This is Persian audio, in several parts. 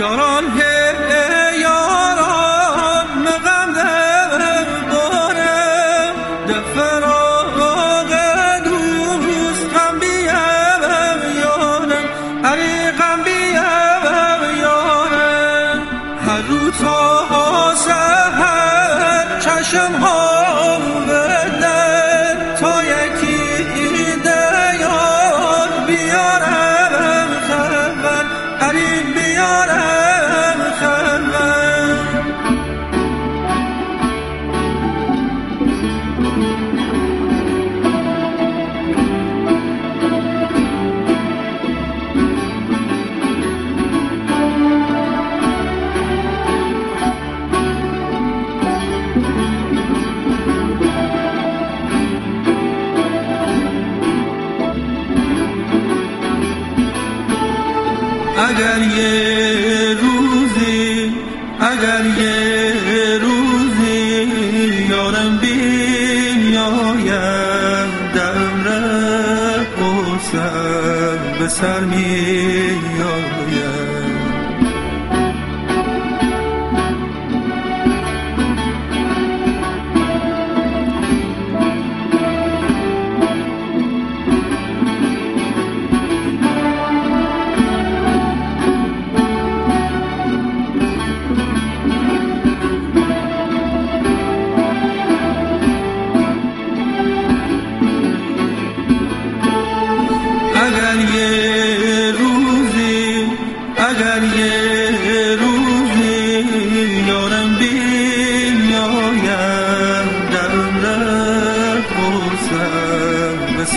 یاران هی یاران مغم در باره دفراغ دوست غم بیارم یارم. هری غم بیارم یارم. هر رو تا سهر چشم ها اگر یه روزی اگر یه روزی یارم ره و سر به سر میایم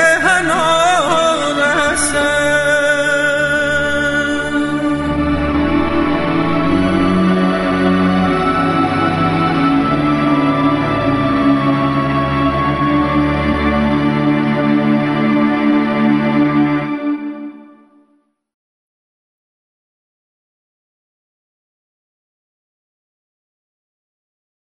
एहनो